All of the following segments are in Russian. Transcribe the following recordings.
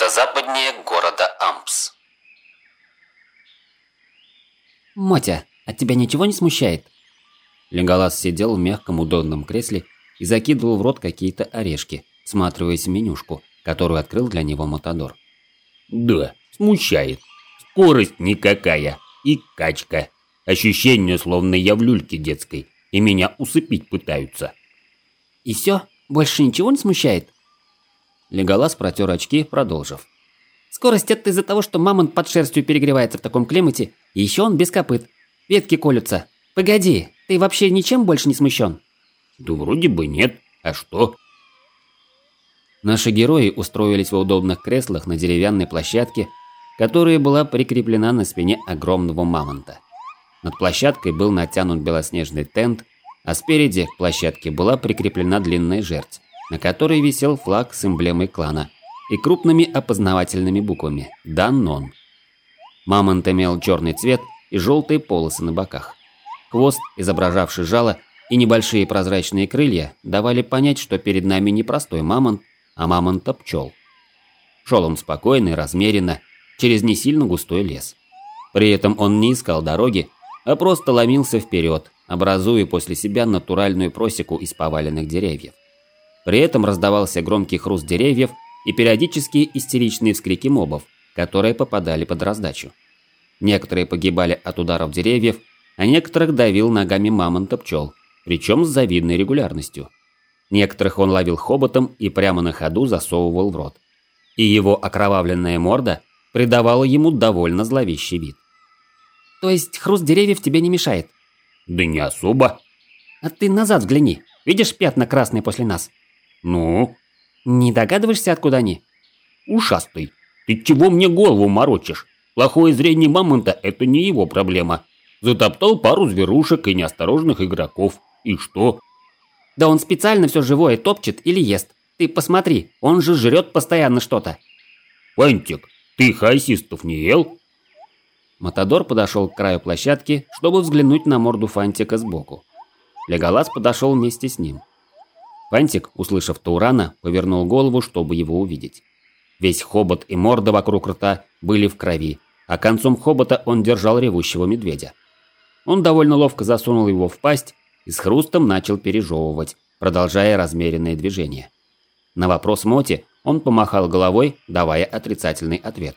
Это западнее города Ампс. «Мотя, от тебя ничего не смущает?» Леголас сидел в мягком удобном кресле и закидывал в рот какие-то орешки, всматриваясь в менюшку, которую открыл для него Матадор. «Да, смущает. Скорость никакая. И качка. Ощущение, словно я в люльке детской, и меня усыпить пытаются». «И все? Больше ничего не смущает?» Леголас протер очки, продолжив. «Скорость это из-за того, что мамонт под шерстью перегревается в таком климате, и еще он без копыт. Ветки колются. Погоди, ты вообще ничем больше не смущен?» «Да вроде бы нет. А что?» Наши герои устроились в удобных креслах на деревянной площадке, которая была прикреплена на спине огромного мамонта. Над площадкой был натянут белоснежный тент, а спереди к площадке была прикреплена длинная жердь, на которой висел флаг с эмблемой клана и крупными опознавательными буквами «Даннон». Мамонт имел черный цвет и желтые полосы на боках. Хвост, изображавший жало, и небольшие прозрачные крылья давали понять, что перед нами не простой мамонт, а мамонта пчел. Шел он спокойно и размеренно, через не сильно густой лес. При этом он не искал дороги, а просто ломился вперед, образуя после себя натуральную просеку из поваленных деревьев. При этом раздавался громкий хруст деревьев и периодические истеричные вскрики мобов, которые попадали под раздачу. Некоторые погибали от ударов деревьев, а некоторых давил ногами мамонта пчел, причем с завидной регулярностью. Некоторых он ловил хоботом и прямо на ходу засовывал в рот. И его окровавленная морда придавала ему довольно зловещий вид. «То есть хруст деревьев тебе не мешает?» «Да не особо». «А ты назад взгляни. Видишь пятна красные после нас?» «Ну?» «Не догадываешься, откуда они?» «Ушастый, ты чего мне голову морочишь? Плохое зрение мамонта – это не его проблема. Затоптал пару зверушек и неосторожных игроков. И что? Да он специально все живое топчет или ест. Ты посмотри, он же жрет постоянно что-то. Фантик, ты хайсистов не ел? Матадор подошел к краю площадки, чтобы взглянуть на морду Фантика сбоку. Леголас подошел вместе с ним. Фантик, услышав Таурана, повернул голову, чтобы его увидеть. Весь хобот и морда вокруг рта были в крови, а концом хобота он держал ревущего медведя. Он довольно ловко засунул его в пасть и с хрустом начал пережевывать, продолжая размеренное движение. На вопрос Моти он помахал головой, давая отрицательный ответ.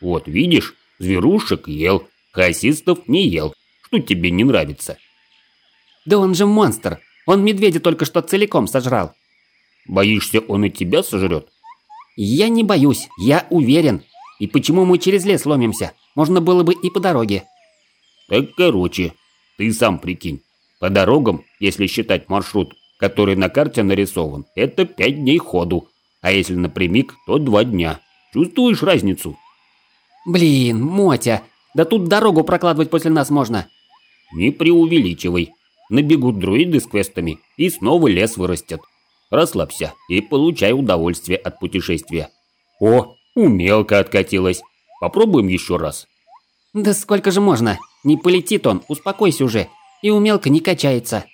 «Вот видишь, зверушек ел, хасистов не ел. Что тебе не нравится?» «Да он же монстр! Он медведя только что целиком сожрал!» «Боишься, он и тебя сожрет?» «Я не боюсь, я уверен. И почему мы через лес ломимся? Можно было бы и по дороге». «Так короче, ты сам прикинь. По дорогам, если считать маршрут, который на карте нарисован, это пять дней ходу. А если напрямик, то два дня. Чувствуешь разницу? Блин, Мотя, да тут дорогу прокладывать после нас можно. Не преувеличивай. Набегут дроиды с квестами, и снова лес вырастет. Расслабься и получай удовольствие от путешествия. О, умелка откатилась. Попробуем еще раз. Да сколько же можно? Не полетит он, успокойся уже и умелка не качается.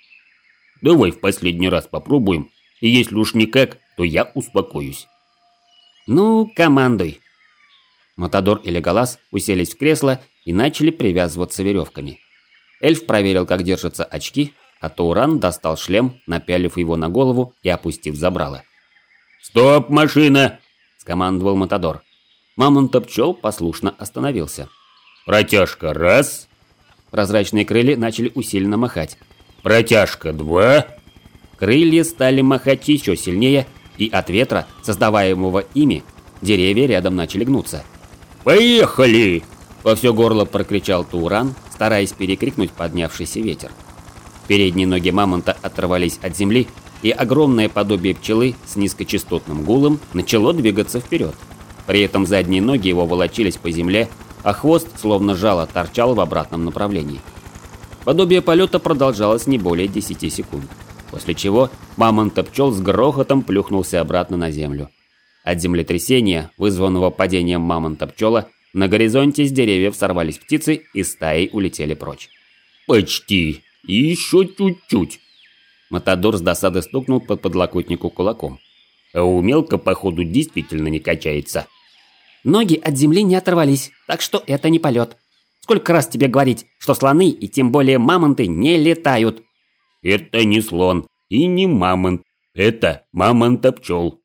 Давай в последний раз попробуем, и если уж никак, то я успокоюсь. Ну, командуй. Матадор и Леголас уселись в кресло и начали привязываться веревками. Эльф проверил, как держатся очки, а Тауран достал шлем, напялив его на голову и опустив забрало. «Стоп, машина!» – скомандовал Матадор. Мамонт-пчел послушно остановился. «Протяжка раз!» Прозрачные крылья начали усиленно махать. «Протяжка два!» Крылья стали махать еще сильнее, и от ветра, создаваемого ими, деревья рядом начали гнуться. «Поехали!» Во все горло прокричал Туран, стараясь перекрикнуть поднявшийся ветер. Передние ноги мамонта оторвались от земли, и огромное подобие пчелы с низкочастотным гулом начало двигаться вперед. При этом задние ноги его волочились по земле, а хвост, словно жало, торчал в обратном направлении. Подобие полета продолжалось не более 10 секунд, после чего мамонт-пчел с грохотом плюхнулся обратно на землю. От землетрясения, вызванного падением мамонта-пчела, на горизонте с деревьев сорвались птицы и стаей улетели прочь. «Почти! Еще чуть-чуть!» Матадор с досады стукнул под подлокотнику кулаком. «А у мелко, походу, действительно не качается!» Ноги от земли не оторвались, так что это не полет. Сколько раз тебе говорить, что слоны и тем более мамонты не летают? Это не слон и не мамонт. Это мамонта-пчел.